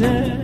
yeter